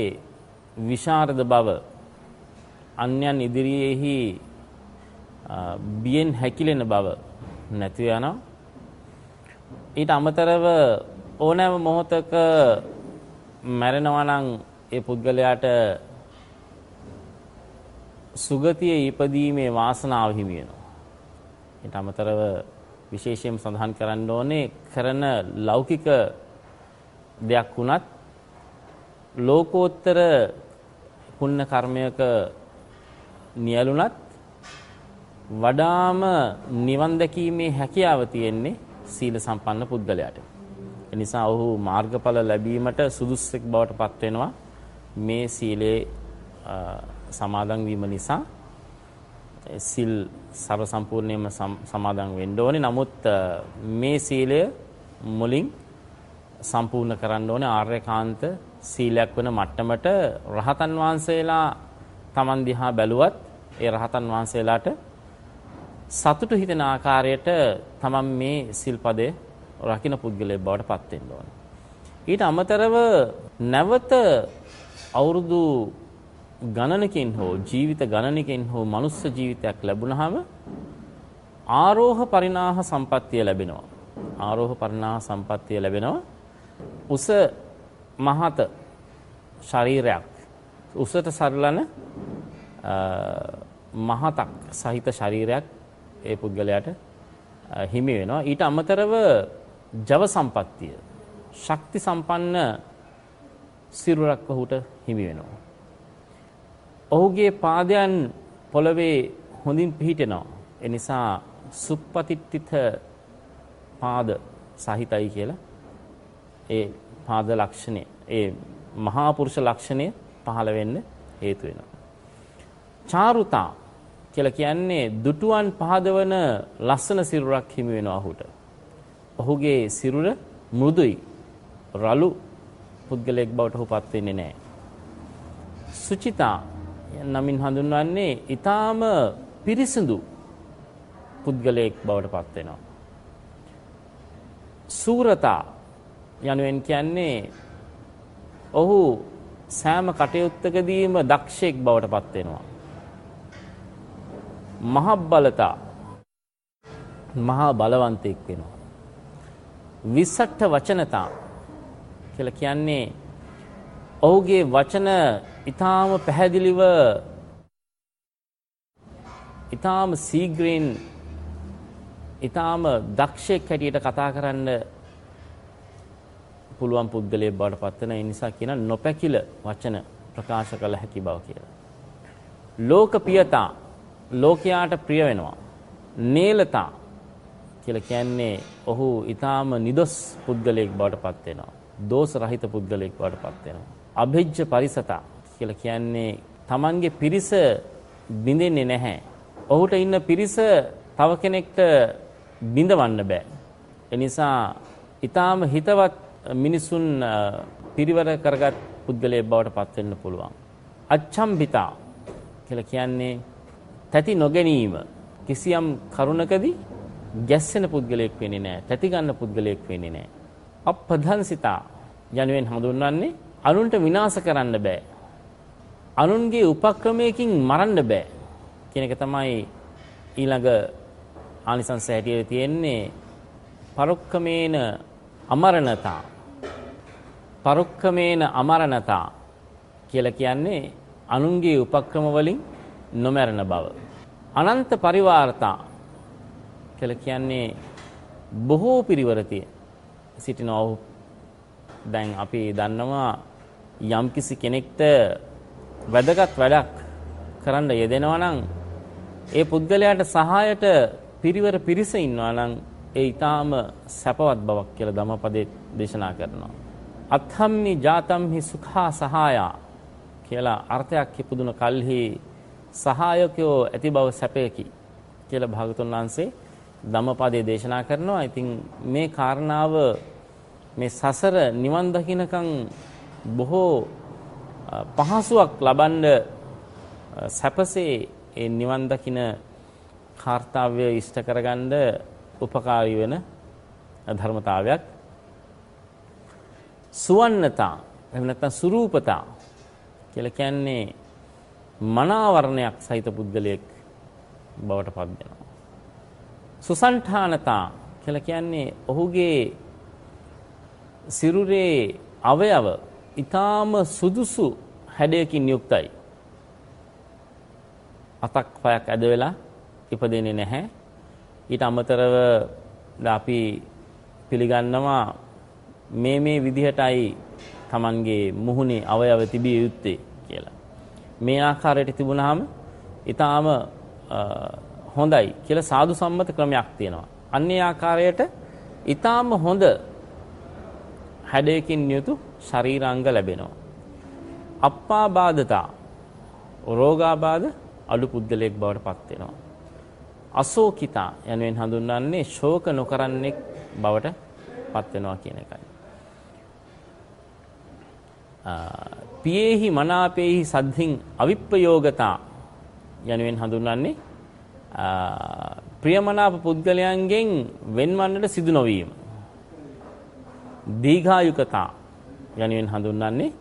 විශාරද බව අන්‍යයන් ඉදිරියේහි බියෙන් හැකිලෙන බව නැති යනවා. ඊට අමතරව ඕනෑම මොහොතක මැරෙනවා නම් ඒ පුද්ගලයාට සුගතියේ ඉපදීමේ වාසනාව හිමි වෙනවා. ඊට අමතරව විශේෂයෙන් සඳහන් කරන්න ඕනේ කරන ලෞකික දෙයක් වුණත් ලෝකෝත්තර පුණ්‍ය කර්මයක නියලුණත් වඩාම නිවන් දැකීමේ හැකියාව තියෙන්නේ සීල සම්පන්න පුද්ගලයාට. ඒ නිසා ඔහු මාර්ගඵල ලැබීමට සුදුස්සෙක් බවට පත් වෙනවා මේ සීලේ සමාදන් වීම නිසා සිල් සර්ව සම්පූර්ණයෙන්ම සමාදන් වෙන්න ඕනේ. නමුත් මේ සීලය මුලින් සම්පූර්ණ කරන්න ඕනේ ආර්යකාන්ත සීලයක් වෙන මට්ටමට රහතන් වහන්සේලා Taman දිහා බැලුවත් ඒ රහතන් වහන්සේලාට සතුටු හිතෙන ආකාරයට Taman මේ සිල්පදේ රකින්න පුද්ගලයෙක් බවට පත් වෙන්න ඕනේ. ඊට අමතරව නැවත අවුරුදු ගණනකින් හෝ ජීවිත ගණනකින් හෝ මනුස්ස ජීවිතයක් ලැබුණාම ආරෝහ පරිණාහ සම්පත්තිය ලැබෙනවා. ආරෝහ පරිණාහ සම්පත්තිය ලැබෙනවා. උස මහත ශරීරයක් උසට සරලන මහතක් සහිත ශරීරයක් ඒ පුද්ගලයාට හිමි වෙනවා. ඊට අමතරව ජව සම්පත්තිය ශක්ති සම්පන්න සිරුරක් ඔහුට හිමි වෙනවා. ඔහුගේ පාදයන් පොළවේ හොඳින් පිහිටෙනවා. ඒ නිසා සුප්පතිට්ඨිත පාද සහිතයි කියලා ඒ පාද ලක්ෂණය ඒ මහා පුරුෂ ලක්ෂණය පහළ වෙන්න හේතු වෙනවා. චාරුතා කියලා කියන්නේ දුටුවන් පහදවන ලස්සන සිරුරක් හිමි වෙනවා ඔහුට. ඔහුගේ සිරුර මෘදුයි රළු පුද්ගලයෙක් බවට ඔහුපත් වෙන්නේ නැහැ. සුචිතා නමින් හඳුන්වන්නේ ඊටාම පිරිසිදු පුද්ගලයෙක් බවට පත් වෙනවා. සූරතා යනුවෙන් කියන්නේ ඔහු සෑම කටයුත්තකදීම දක්ෂයෙක් බවට පත් වෙනවා. මහබ්බලතා මහා බලවන්තයෙක් වෙනවා. විසට්ඨ වචනතා කියලා කියන්නේ ඔහුගේ වචන ඊටාම පැහැදිලිව ඊටාම සීග්‍රෙන් ඊටාම දක්ෂයෙක් හැටියට කතා කරන්න පුළුවන් පුද්ගලයෙක් බවට පත් වෙන ඒ නිසා කියන නොපැකිල වචන ප්‍රකාශ කළ හැකි බව කියලා. ලෝකපියතා ලෝකයාට ප්‍රිය වෙනවා. නේලතා කියලා කියන්නේ ඔහු ඊටාම නිදොස් පුද්ගලයෙක් බවට පත් වෙනවා. දෝෂ රහිත පුද්ගලයෙක් බවට පත් වෙනවා. අභිජ්ජ පරිසතා කියලා කියන්නේ Tamanගේ පිරිස බිඳෙන්නේ නැහැ. ඔහුට ඉන්න පිරිස තව කෙනෙක්ට බිඳවන්න බෑ. ඒ නිසා ඊටාම හිතවත් මිනිසුන් පිරිවර කරගත් පුද්ගලයෙක් බවට පත් වෙන්න පුළුවන්. අච්ඡම්බිතා කියලා කියන්නේ තැති නොගැනීම කිසියම් කරුණකදී ගැස්සෙන පුද්ගලයෙක් වෙන්නේ නැහැ. තැති ගන්න පුද්ගලයෙක් වෙන්නේ නැහැ. අප්පධන්සිතා යනුවෙන් හඳුන්වන්නේ අනුන්ට විනාශ කරන්න බෑ. අනුන්ගේ උපක්‍රමයකින් මරන්න බෑ කියන එක තමයි ඊළඟ ආනිසංස හැටියට තියෙන්නේ පරුක්කමේන අමරණතා පරුක්කමේන අමරණතා කියලා කියන්නේ අනුන්ගේ උපක්‍රම වලින් නොමරන බව. අනන්ත පරිවාරතා කියලා කියන්නේ බොහෝ පිරිවරතිය සිටින ඔහු දැන් අපි දන්නවා යම්කිසි කෙනෙක්ට වැදගත් වැඩක් කරන්න යෙදෙනවා නම් ඒ පුද්ගලයාට සහායට පිරිවර පිරිස ඉන්නවා නම් ඒ ඊටාම සැපවත් බවක් කියලා ධම්මපදයේ දේශනා කරනවා. අත්හම්නි ජාතම්හි සුඛා සහායා කියලා අර්ථයක් ඉපදුන කල්හි සහායකයෝ ඇති බව සැපයකි කියලා භාගතුන් වහන්සේ ධම්මපදයේ දේශනා කරනවා. ඉතින් මේ කාරණාව මේ සසර නිවන් දකින්නකම් බොහෝ පහසුවක් ලබන්න සැපසේ ඒ නිවන් දකින කාර්යය ඉෂ්ට කරගන්න උපකාරී වෙන ධර්මතාවයක් සුවන්නතා එහෙම නැත්නම් සුරූපතා කියලා කියන්නේ මනාවරණයක් සහිත පුද්ගලයෙක් බවට පත් වෙනවා. සුසංඨානතා කියලා කියන්නේ ඔහුගේ සිරුරේ අවයව ඊටාම සුදුසු හැඩයකින් යුක්තයි. අතක් පයක් ඇද වෙලා ඉපදෙන්නේ නැහැ. ඊට අමතරව අපි පිළිගන්නවා මේ මේ විදිහටයි Tamanගේ මුහුණේ අවයව තිබිය යුත්තේ කියලා. මේ ආකාරයට තිබුණාම ඊටාම හොඳයි කියලා සාදු සම්මත ක්‍රමයක් තියෙනවා. අන්නේ ආකාරයට ඊටාම හොඳ හැඩයකින් යුතු ශරීරාංග ලැබෙනවා. අප්පාබාධතා රෝගාබාධ අඩු පුද්ගලයෙක් බවට පත් වෙනවා. අශෝකිතා යනුවෙන් හඳුන්වන්නේ ශෝක නොකරන්නෙක් බවට පත් වෙනවා කියන එකයි. පියේහි මනාපේහි සද්ධින් අවිප්පයෝගතා යනුවෙන් හඳුන්වන්නේ ප්‍රියමනාප පුද්ගලයන්ගෙන් වෙන්වන්නට සිදු නොවීම. දීඝායුකතා යනුවෙන් හඳුන්වන්නේ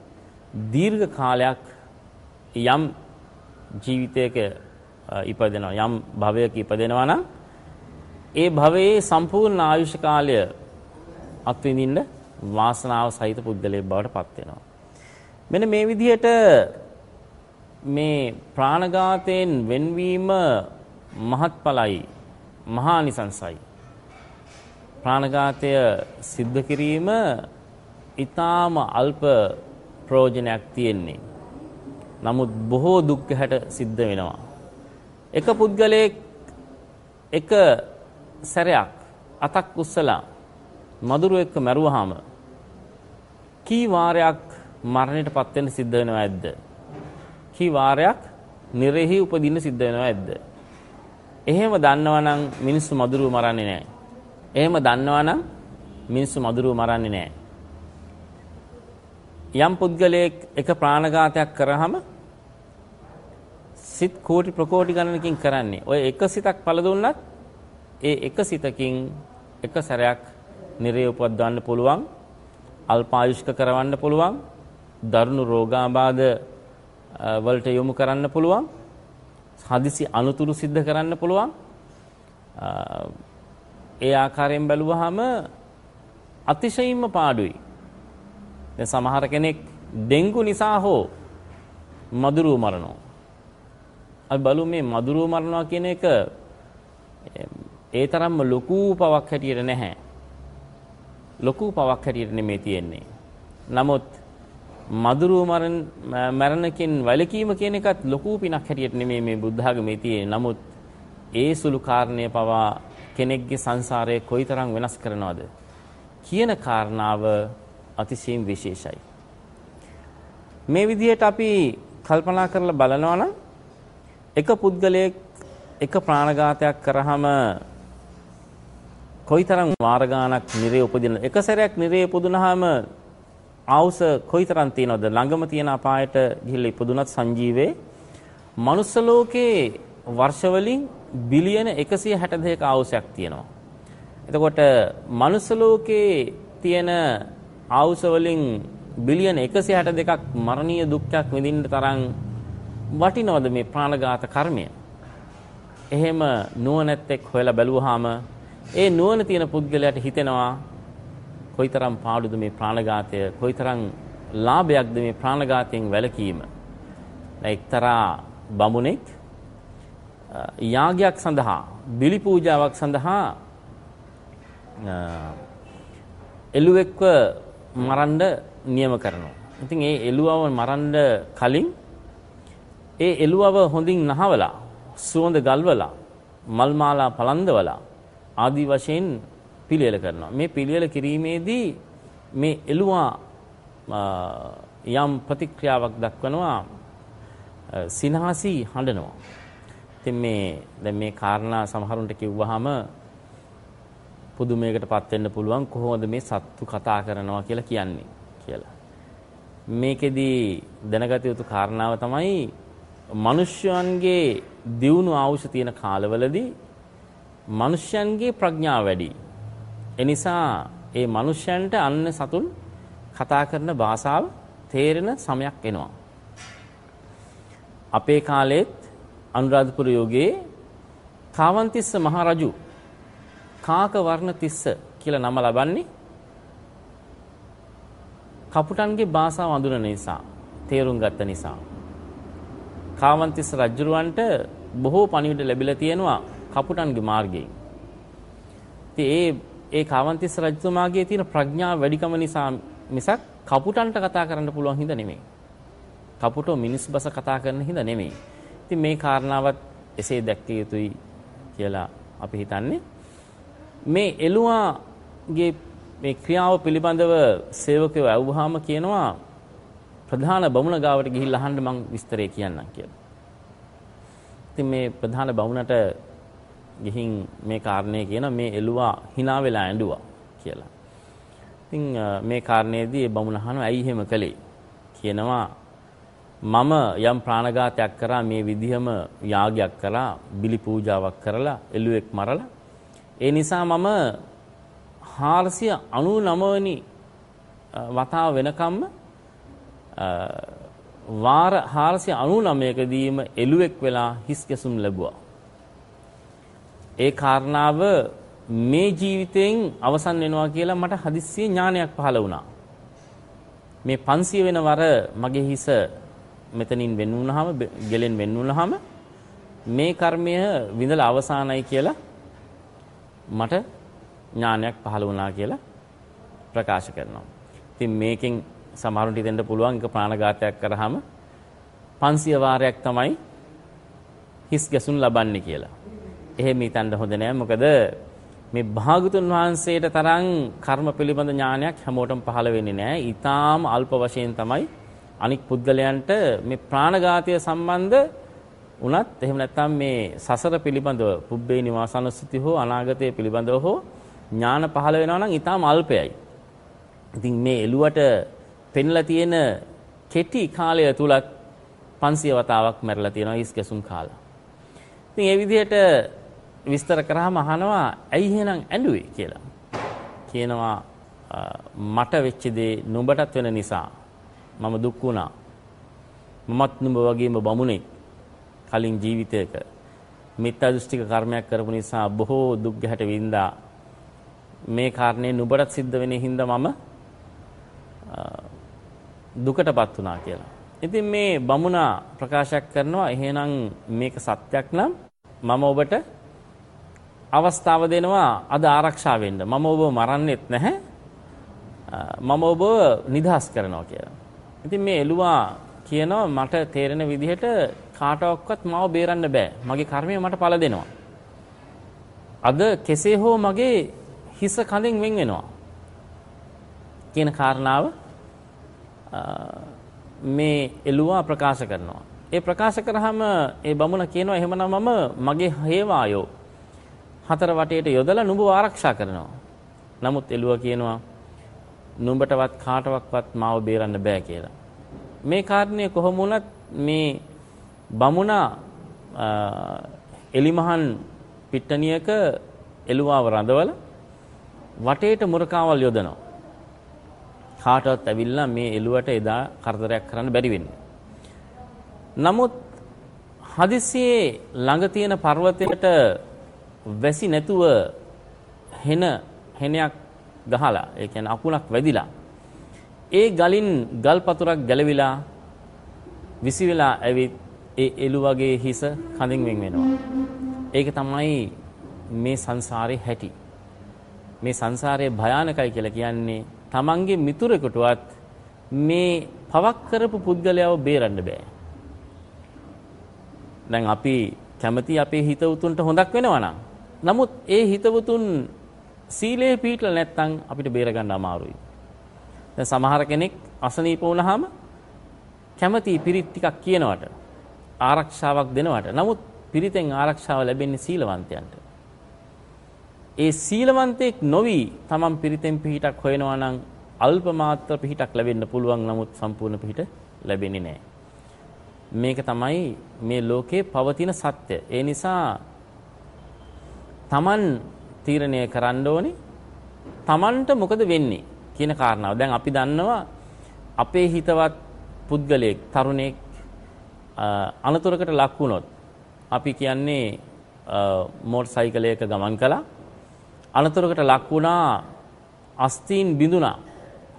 දීර්ඝ කාලයක් යම් ජීවිතයක ඉපදෙනවා යම් භවයක ඉපදෙනවා නම් ඒ භවයේ සම්පූර්ණ ආයුෂ කාලය අත්විඳින්න වාසනාව සහිත පුද්ගලයෙක් බවට පත් වෙනවා. මෙන්න මේ විදිහට මේ ප්‍රාණඝාතයෙන් වෙන්වීම මහත්ඵලයි මහානිසංසයි. ප්‍රාණඝාතය සිද්ධ කිරීම ඊටාම අල්ප ප්‍රයෝජනයක් තියෙන්නේ. නමුත් බොහෝ දුක් හැට සිද්ධ වෙනවා. එක පුද්ගලයෙක් එක සැරයක් අතක් උස්සලා මදුරු එක්ක මැරුවාම කී වාරයක් මරණයටපත් වෙන්න සිද්ධ වෙනව ඇද්ද? කී වාරයක් නිරෙහි උපදින්න සිද්ධ වෙනව ඇද්ද? එහෙම දන්නවනම් මිනිස්සු මදුරුව මරන්නේ නැහැ. එහෙම දන්නවනම් මිනිස්සු මදුරුව මරන්නේ නැහැ. යම් පුද්ගලයෙක් එක ප්‍රාණඝාතයක් කරාම සිත් කෝටි ප්‍රකෝටි ගණනකින් කරන්නේ. ඔය එක සිතක් පළ දුන්නත් ඒ එක සිතකින් එක සැරයක් නිරේ උපද්දවන්න පුළුවන්. අල්පායුෂ්ක කරවන්න පුළුවන්. දරුණු රෝගාබාධ වලට යොමු කරන්න පුළුවන්. හදිසි අනුතුරු සිද්ධ කරන්න පුළුවන්. ඒ ආකාරයෙන් බැලුවහම අතිශයින්ම පාඩුයි. දැන් සමහර කෙනෙක් ඩෙන්ගු නිසා හෝ මදුරුව මරනවා. අපි බලමු මේ මදුරුව මරනවා කියන එක ඒ තරම්ම ලොකු පවක් හැටියට නැහැ. ලොකු පවක් හැටියට නෙමෙයි තියෙන්නේ. නමුත් මදුරුව මරණ මරණකින් වැළකීම කියන එකත් ලොකු පිනක් හැටියට නෙමෙයි මේ බුද්ධ ආගමේ තියෙන්නේ. නමුත් ඒ සුළු කාරණය පවා කෙනෙක්ගේ සංසාරය කොයිතරම් වෙනස් කරනවද කියන කාරණාව අතිශයින් විශේෂයි. මේ විදිහට අපි කල්පනා කරලා බලනවා නම් එක පුද්ගලයෙක් එක ප්‍රාණඝාතයක් කරාම කොයිතරම් වාර ගාණක් නිරේ උපදින එක සැරයක් නිරේ උපදුනහම ආවුස කොයිතරම් තියනවද ළඟම තියෙන අපායට ගිහිල්ලා ඉපදුනත් සංජීවේ මනුස්ස ලෝකේ වර්ෂ වලින් බිලියන 162ක ආවුසයක් තියෙනවා. එතකොට මනුස්ස ලෝකේ තියෙන ආවුස වලින් බිලියන 162ක් මරණීය දුක්ඛයක් විඳින්න තරම් වටිනවද මේ ප්‍රාණඝාත කර්මය? එහෙම නුවණැත්තෙක් හොයලා බැලුවාම ඒ නුවණ තියෙන පුද්ගලයාට හිතෙනවා කොයිතරම් පාඩුද මේ ප්‍රාණඝාතය කොයිතරම් ලාභයක්ද මේ ප්‍රාණඝාතයෙන් වැළකීම. එක්තරා බමුණෙක් යාගයක් සඳහා බිලි පූජාවක් සඳහා එළුවෙක්ව මරන්න නියම කරනවා. ඉතින් ඒ එළුවව මරන්න කලින් ඒ එළුවව හොඳින් නහවලා සුවඳ ගල්වලා මල් මාලා පලන්දවලා ආදි වශයෙන් පිළියෙල කරනවා. මේ පිළියෙල කිරීමේදී මේ එළුවා යම් ප්‍රතික්‍රියාවක් දක්වනවා සිනහසී හඬනවා. ඉතින් මේ දැන් මේ කාරණා සමහරුන්ට කිව්වහම පුදුමයකටපත් වෙන්න පුළුවන් කොහොමද මේ සත්තු කතා කරනවා කියලා කියන්නේ කියලා. මේකෙදී දැනගත යුතු කාරණාව තමයි මිනිස්යන්ගේ දියුණු ආවුෂ තියෙන කාලවලදී මිනිස්යන්ගේ ප්‍රඥාව වැඩි. එනිසා ඒ මිනිස්යන්ට අන්න සතුන් කතා කරන භාෂාව තේරෙන සමයක් එනවා. අපේ කාලෙත් අනුරාධපුර යෝගයේ කාවන්තිස්ස මහරජු කාක වර්ණ තිස්ස කියලා නම ලබන්නේ කපුටන්ගේ භාෂාව අඳුනන නිසා තේරුම් ගත්ත නිසා කාවන්තිස්ස රජුරවන්ට බොහෝ පණිවිඩ ලැබිලා තියෙනවා කපුටන්ගේ මාර්ගයෙන්. ඉතින් ඒ ඒ කාවන්තිස්ස රජතුමාගේ තියෙන ප්‍රඥාව වැඩිකම නිසා මිසක් කපුටන්ට කතා කරන්න පුළුවන් හින්දා නෙමෙයි. කපුටෝ මිනිස් බස කතා කරන හින්දා නෙමෙයි. ඉතින් මේ කාරණාවත් එසේ දැක්කිය යුතුයි කියලා අපි හිතන්නේ. මේ එළුවාගේ මේ ක්‍රියාව පිළිබඳව සේවකයෝ ඇව්වහම කියනවා ප්‍රධාන බමුණ ගාවට ගිහිල්ලා අහන්න මං විස්තරේ කියන්නම් කියලා. ඉතින් මේ ප්‍රධාන බමුණට ගිහින් මේ කාරණේ කියන මේ එළුවා hina වෙලා ඇඬුවා කියලා. ඉතින් මේ කාරණේදී බමුණ අහනවා ඇයි එහෙම කළේ? කියනවා මම යම් ප්‍රාණඝාතයක් කරා මේ විදිහම යාගයක් කරා බිලි පූජාවක් කරලා එළුවෙක් මරලා ඒ නිසා මම 499 වෙනි වතාව වෙනකම්ම වාර 499කදීම එළුවෙක් වෙලා හිස් ගැසුම් ලැබුවා. ඒ කාරණාව මේ ජීවිතයෙන් අවසන් වෙනවා කියලා මට හදිස්සිය ඥානයක් පහළ වුණා. මේ 500 වෙන වර මගේ හිස මෙතනින් වෙන් වුණාම ගෙලෙන් වෙන් වුණාම මේ කර්මය විඳලා අවසానයි කියලා මට ඥානයක් පහළ වුණා කියලා ප්‍රකාශ කරනවා. ඉතින් මේකෙන් සමහරුන්ට හිතෙන්න පුළුවන් එක ප්‍රාණඝාතයක් කරාම 500 වාරයක් තමයි හිස් ගැසුම් ලබන්නේ කියලා. එහෙම හිතන්න හොඳ නෑ. මොකද මේ භාගතුන් වහන්සේට තරම් කර්ම පිළිබඳ ඥානයක් හැමෝටම පහළ වෙන්නේ නෑ. ඊටාම අල්ප වශයෙන් තමයි අනික් පුද්ගලයන්ට මේ ප්‍රාණඝාතය සම්බන්ධ උනත් එහෙම නැත්නම් මේ සසර පිළිබඳව පුබ්බේ නිවාසනස්ති හෝ අනාගතය පිළිබඳව හෝ ඥාන පහළ වෙනවා නම් ඊටාම අල්පයයි. ඉතින් මේ එළුවට පෙන්ලා තියෙන කෙටි කාලය තුලත් 500 වතාවක් මැරලා තියෙනවා ඊස් ගැසුම් කාලා. ඉතින් ඒ විදිහට විස්තර කරාම අහනවා ඇයි එහෙනම් ඇඬුවේ කියලා. කියනවා මට වෙච්ච දේ නුඹටත් වෙන නිසා මම දුක් වුණා. මමත් නුඹ වගේම බමුණෙක්. කලින් ජීවිතයක මිත්‍යා දෘෂ්ටික කර්මයක් කරපු නිසා බොහෝ දුක් ගැහැට වින්දා. මේ කාරණේ නුඹටත් සිද්ධ වෙන්නේ හින්දා මම දුකටපත් වුණා කියලා. ඉතින් මේ බමුණා ප්‍රකාශයක් කරනවා එහෙනම් මේක සත්‍යක් නම් මම ඔබට අවස්ථාව දෙනවා අද ආරක්ෂා වෙන්න. මම ඔබව මරන්නෙත් නැහැ. මම ඔබ නිදහස් කරනවා කියලා. ඉතින් මේ එළුවා කියනවා මට තේරෙන විදිහට කාටවත් මාව බේරන්න බෑ. මගේ කර්මය මට පළ දෙනවා. අද කෙසේ හෝ මගේ හිස කඳෙන් වෙන් වෙනවා. කියන කාරණාව මේ එළුවා ප්‍රකාශ කරනවා. ඒ ප්‍රකාශ කරාම ඒ බමුණ කියනවා එහෙමනම් මම මගේ හේවායෝ හතර වටේට යොදලා නුඹව ආරක්ෂා කරනවා. නමුත් එළුවා කියනවා නුඹටවත් කාටවත් මාව බේරන්න බෑ කියලා. මේ කාරණය කොහොම වුණත් මේ බමුණා එලිමහන් පිට්ටනියක එළුවාව රඳවල වටේට මුරකාවල් යොදනවා. කාටවත් ඇවිල්ලා මේ එළුවට එදා කරදරයක් කරන්න බැරි වෙන්නේ. නමුත් හදිසියේ ළඟ තියෙන පර්වතයට වැසි නැතුව හෙන හෙනයක් ගහලා ඒ කියන්නේ අකුණක් වැදිලා ඒ ගලින් ගල් පතුරක් ගැලවිලා විසි වෙලා ඇවිත් ඒ එළුවගේ හිස කඳින් වෙන් වෙනවා. ඒක තමයි මේ සංසාරේ හැටි. මේ සංසාරයේ භයානකයි කියලා කියන්නේ තමන්ගේ මිතුරෙකුටවත් මේ පවක් කරපු පුද්ගලයාව බේරන්න බෑ. දැන් අපි කැමති අපේ හිතවතුන්ට හොඳක් වෙනවා නම් නමුත් ඒ හිතවතුන් සීලේ පිළිట్లా නැත්තම් අපිට බේර ගන්න අමාරුයි. දැන් සමහර කෙනෙක් අසනීප වුණාම කැමති පිරිත් ටිකක් කියනවට ආරක්ෂාවක් දෙනවට නමුත් පිරිතෙන් ආරක්ෂාව ලැබෙන්නේ සීලවන්තයන්ට. ඒ සීලවන්තයෙක් නොවි තමන් පිරිතෙන් පිහිටක් හොයනවා නම් අල්ප මාත්‍ර පිහිටක් ලැබෙන්න පුළුවන් නමුත් සම්පූර්ණ පිහිට ලැබෙන්නේ නැහැ. මේක තමයි මේ ලෝකේ පවතින සත්‍ය. ඒ නිසා තමන් තීරණය කරන්න ඕනේ තමන්ට මොකද වෙන්නේ කියන කාරණාව. දැන් අපි දන්නවා අපේ හිතවත් පුද්ගලයෙක් තරුණයෙක් අනතුරකට ලක් වුණොත් අපි කියන්නේ මෝටර් සයිකලයක ගමන් කළා අනතුරකට ලක් වුණා අස්තීන් බිඳුණා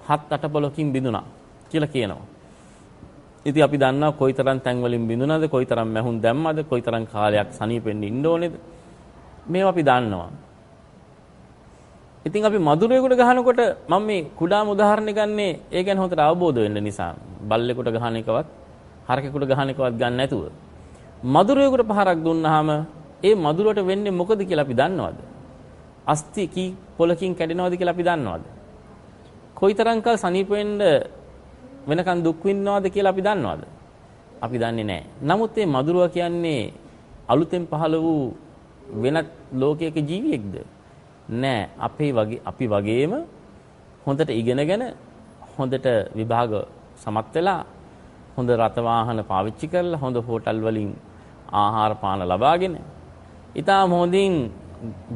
හත් අට පොලකින් බිඳුණා කියලා කියනවා. ඉතින් අපි දන්නවා කොයිතරම් තැන් වලින් බිඳුණාද කොයිතරම් මැහුම් දැම්මද කොයිතරම් කාලයක් සනීපෙන්න ඉන්න ඕනේද මේවා අපි දන්නවා. ඉතින් අපි මధుරයෙකුට ගහනකොට මම මේ කුඩාම උදාහරණ ගන්නේ ඒ ගැන හොඳට අවබෝධ වෙන්න නිසා. බල්ලෙකුට ගහන එකවත් හරකෙකුට ගහන එකවත් ගන්න නැතුව. මధుරයෙකුට පහරක් දුන්නාම ඒ මధుරට වෙන්නේ මොකද කියලා අපි දන්නවද? අස්ති කී පොලකින් කැඩෙනවද කියලා අපි දන්නවද? කොයිතරම් කල් සනීප වෙන්න වෙනකන් දුක් විඳනවද කියලා අපි දන්නවද? අපි දන්නේ නැහැ. නමුත් මේ මధుරවා කියන්නේ අලුතෙන් පහළ වූ වෙනත් ලෝකයක ජීවියෙක්ද? නෑ අපේ වගේ අපි වගේම හොඳට ඉගෙනගෙන හොඳට විභාග සමත් වෙලා හොඳ රථ වාහන පාවිච්චි කරලා හොඳ හෝටල් වලින් ආහාර පාන ලබාගෙන ඊටාම හොඳින්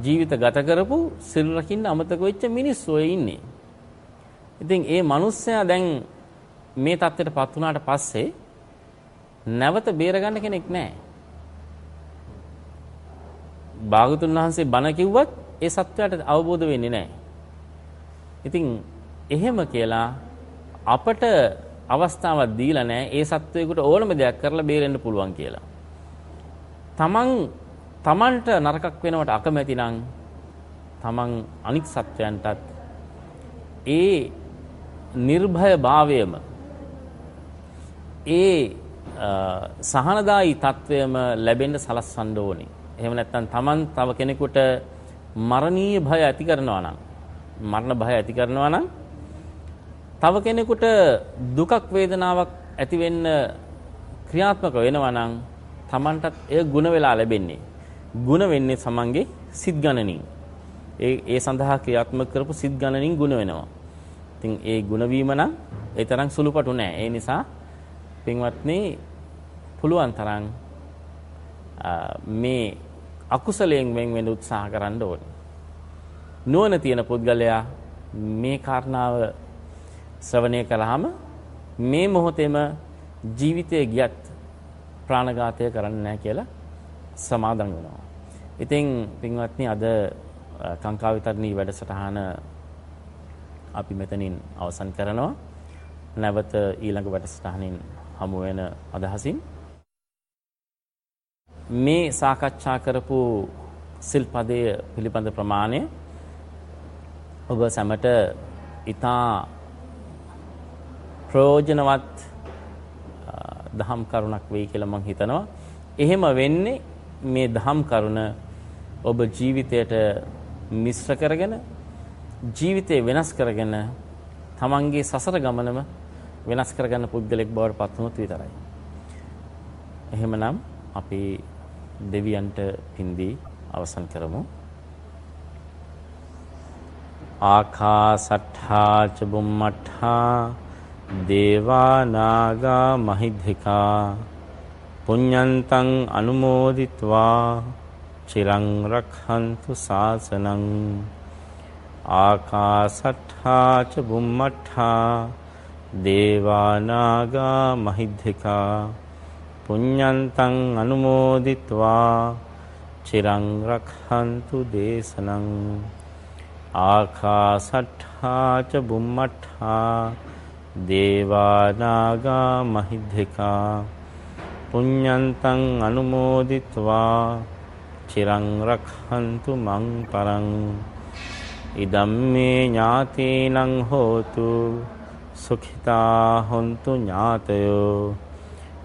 ජීවිත ගත කරපු සිල් රකින්න අමතක වෙච්ච මිනිස්සු ඔය ඉන්නේ. ඉතින් ඒ මිනිස්සයා දැන් මේ தත්ත්වයටපත් වුණාට පස්සේ නැවත බේරගන්න කෙනෙක් නැහැ. භාගතුන් වහන්සේ බණ කිව්වත් ඒ සත්වයාට අවබෝධ වෙන්නේ නැහැ. ඉතින් එහෙම කියලා අපට අවස්ථාවක් දීලා නැහැ ඒ සත්වයකට ඕනම දෙයක් කරලා බේරෙන්න පුළුවන් කියලා. තමන් තමන්ට නරකක් වෙනවට අකමැති නම් තමන් අනික් සත්වයන්ටත් ඒ නිර්භය භාවයම ඒ සහනදායි තත්වයම ලැබෙන්න සලස්වන්න ඕනේ. එහෙම නැත්නම් තමන් තව කෙනෙකුට මරණීය භය ඇති කරනවා නම් මරණ භය ඇති කරනවා නම් තව කෙනෙකුට දුකක් වේදනාවක් ඇති වෙන්න ක්‍රියාත්මක වෙනවා නම් Tamanටත් එය ಗುಣ වෙලා ලැබෙන්නේ. ಗುಣ වෙන්නේ සමන්ගේ සිත් ගණනින්. ඒ ඒ සඳහා ක්‍රියාත්මක කරපු සිත් ගණනින් ಗುಣ වෙනවා. ඉතින් ඒ ಗುಣ වීම නම් ඒ තරම් සුළුපටු නෑ. ඒ නිසා පින්වත්නි පුළුවන් තරම් මේ අකුසලයෙන් වෙන් වෙන්න උත්සාහ කරන්න ඕනේ. නුවණ තියෙන පුද්ගලයා මේ කාරණාව ශ්‍රවණය කළාම මේ මොහොතේම ජීවිතය ගියත් ප්‍රාණඝාතය කරන්නේ නැහැ කියලා සමාදන් වෙනවා. ඉතින් පින්වත්නි අද කාංකා විතරණී වැඩසටහන අපි මෙතනින් අවසන් කරනවා. නැවත ඊළඟ වැඩසටහනින් හමු වෙන අදහසින් මේ සාකච්ඡා කරපු සිල්පදය පිළිබඳ ප්‍රමාණය ඔබ සැමට ඊතා ප්‍රයෝජනවත් දහම් කරුණක් වෙයි කියලා මම හිතනවා. එහෙම වෙන්නේ මේ දහම් කරුණ ඔබ ජීවිතයට මිශ්‍ර කරගෙන ජීවිතය වෙනස් කරගෙන තමන්ගේ සසර ගමනම වෙනස් කරගන්න පුද්ගලෙක් බවට පත් වුණොත් විතරයි. එහෙමනම් අපි දෙවියන්ට පින්දී අවසන් කරමු. ආකාසට්ඨා ච බුම්මට්ඨා දේවා නාග මහිද්దికා පුඤ්ඤන්තං අනුමෝදිත්වා චිරං රක්ඛන්තු සාසනං ආකාසට්ඨා ච බුම්මට්ඨා දේවා නාග මහිද්దికා පුඤ්ඤන්තං අනුමෝදිත්වා. චිරං රක්ඛන්තු දේශනං. ආකාසට්ඨා ච බුම්මට්ඨා. දේවා නාග මහිද්దికා. පුඤ්ඤන්තං අනුමෝදිත්වා. චිරං රක්ඛන්තු මං පරං. ඉදම්මේ ඥාතීනං හෝතු. සුඛිතා හොන්තු ඥාතයෝ.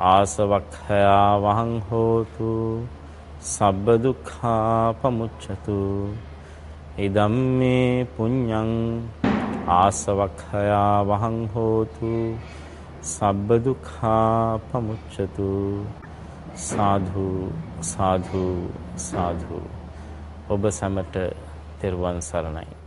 ආසවක්ඛයා වහං හෝතු සබ්බ දුක්ඛා පමුච්ඡතු ඉදම්මේ පුඤ්ඤං ආසවක්ඛයා වහං හෝතු සබ්බ දුක්ඛා පමුච්ඡතු. සාධු සාධු සාධු. ඔබ සැමට තෙරුවන් සරණයි.